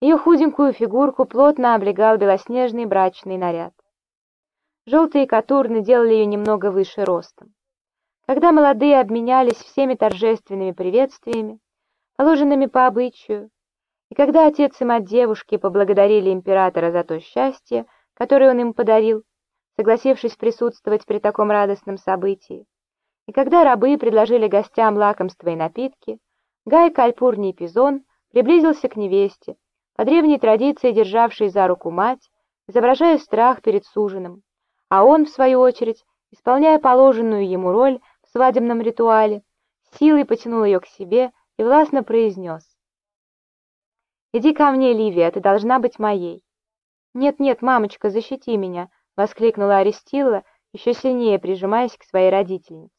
Ее худенькую фигурку плотно облегал белоснежный брачный наряд. Желтые катурны делали ее немного выше ростом. Когда молодые обменялись всеми торжественными приветствиями, положенными по обычаю, и когда отец и мать девушки поблагодарили императора за то счастье, которое он им подарил, согласившись присутствовать при таком радостном событии, и когда рабы предложили гостям лакомства и напитки, Гай Кальпурний Пизон приблизился к невесте, по древней традиции державшей за руку мать, изображая страх перед суженым, а он, в свою очередь, исполняя положенную ему роль в свадебном ритуале, силой потянул ее к себе и властно произнес. «Иди ко мне, Ливия, ты должна быть моей». «Нет-нет, мамочка, защити меня», — воскликнула Аристилла, еще сильнее прижимаясь к своей родительнице.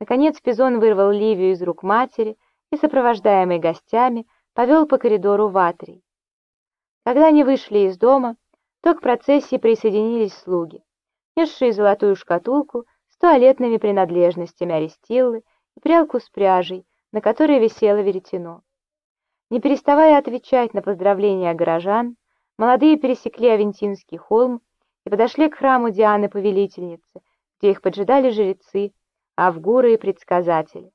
Наконец Пизон вырвал Ливию из рук матери и, сопровождаемый гостями, повел по коридору в Атрий. Когда они вышли из дома, то к процессии присоединились слуги несшие золотую шкатулку с туалетными принадлежностями Аристиллы и прялку с пряжей, на которой висело веретено. Не переставая отвечать на поздравления горожан, молодые пересекли Авентинский холм и подошли к храму Дианы Повелительницы, где их поджидали жрецы, авгуры и предсказатели.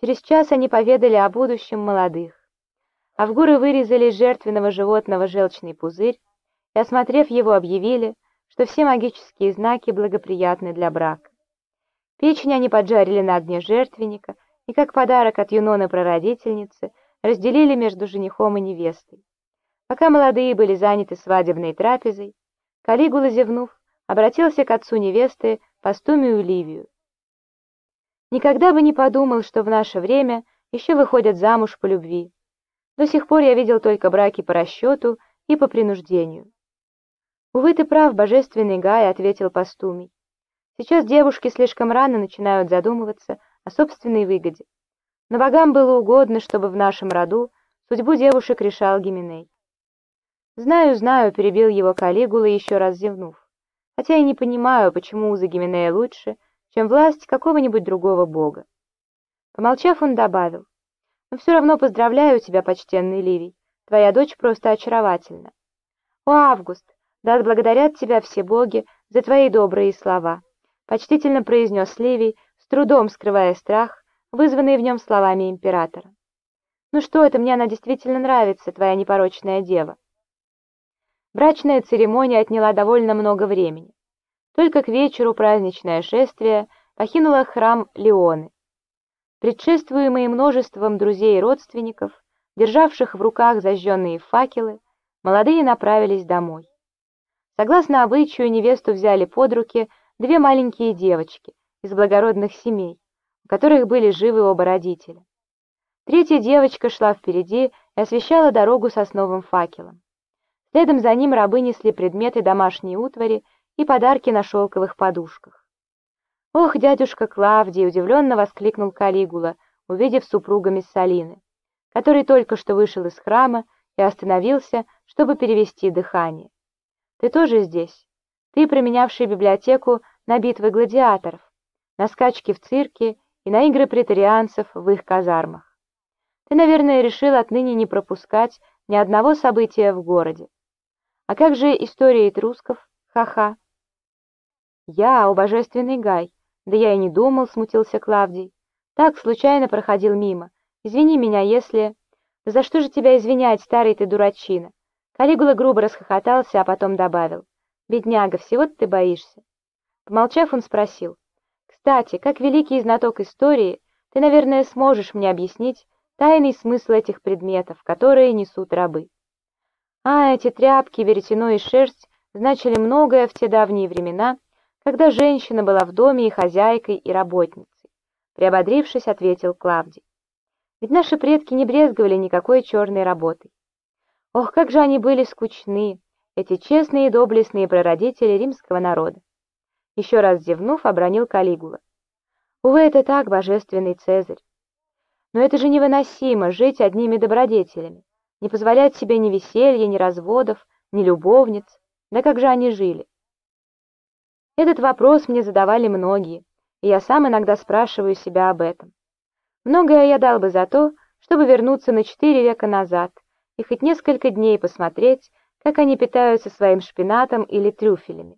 Через час они поведали о будущем молодых. Авгуры вырезали из жертвенного животного желчный пузырь и, осмотрев его, объявили, что все магические знаки благоприятны для брака. Печень они поджарили на огне жертвенника и, как подарок от Юноны прародительницы, разделили между женихом и невестой. Пока молодые были заняты свадебной трапезой, Калигула, зевнув, обратился к отцу невесты, Постумию Ливию. Никогда бы не подумал, что в наше время еще выходят замуж по любви. До сих пор я видел только браки по расчету и по принуждению. «Увы, ты прав, божественный Гай», — ответил Пастумий. «Сейчас девушки слишком рано начинают задумываться о собственной выгоде. Но богам было угодно, чтобы в нашем роду судьбу девушек решал Гименей». «Знаю, знаю», — перебил его Калигула, еще раз зевнув. «Хотя я не понимаю, почему узы Гименея лучше, чем власть какого-нибудь другого бога». Помолчав, он добавил. «Но все равно поздравляю тебя, почтенный Ливий. Твоя дочь просто очаровательна». «О, Август, да отблагодарят тебя все боги за твои добрые слова», — почтительно произнес Ливий, с трудом скрывая страх, вызванный в нем словами императора. «Ну что это, мне она действительно нравится, твоя непорочная дева». Брачная церемония отняла довольно много времени. Только к вечеру праздничное шествие покинуло храм Леоны. Предшествуемые множеством друзей и родственников, державших в руках зажженные факелы, молодые направились домой. Согласно обычаю, невесту взяли под руки две маленькие девочки из благородных семей, у которых были живы оба родителя. Третья девочка шла впереди и освещала дорогу сосновым факелом. Следом за ним рабы несли предметы домашней утвари и подарки на шелковых подушках. «Ох, дядюшка Клавдий!» — удивленно воскликнул Калигула, увидев супруга Миссалины, который только что вышел из храма и остановился, чтобы перевести дыхание. Ты тоже здесь. Ты, променявший библиотеку на битвы гладиаторов, на скачки в цирке и на игры претарианцев в их казармах. Ты, наверное, решил отныне не пропускать ни одного события в городе. А как же история этрусков? Ха-ха. Я, о божественный Гай, да я и не думал, смутился Клавдий. Так, случайно проходил мимо. Извини меня, если... За что же тебя извинять, старый ты дурачина? Калигула грубо расхохотался, а потом добавил. «Бедняга, всего ты боишься». Помолчав, он спросил. «Кстати, как великий знаток истории, ты, наверное, сможешь мне объяснить тайный смысл этих предметов, которые несут рабы». А эти тряпки, веретено и шерсть значили многое в те давние времена, когда женщина была в доме и хозяйкой, и работницей. Приободрившись, ответил Клавдий. Ведь наши предки не брезговали никакой черной работой. Ох, как же они были скучны, эти честные и доблестные прародители римского народа. Еще раз зевнув, обронил Калигула. Увы, это так, божественный Цезарь. Но это же невыносимо, жить одними добродетелями, не позволять себе ни веселья, ни разводов, ни любовниц. Да как же они жили? Этот вопрос мне задавали многие, и я сам иногда спрашиваю себя об этом. Многое я дал бы за то, чтобы вернуться на четыре века назад и хоть несколько дней посмотреть, как они питаются своим шпинатом или трюфелями.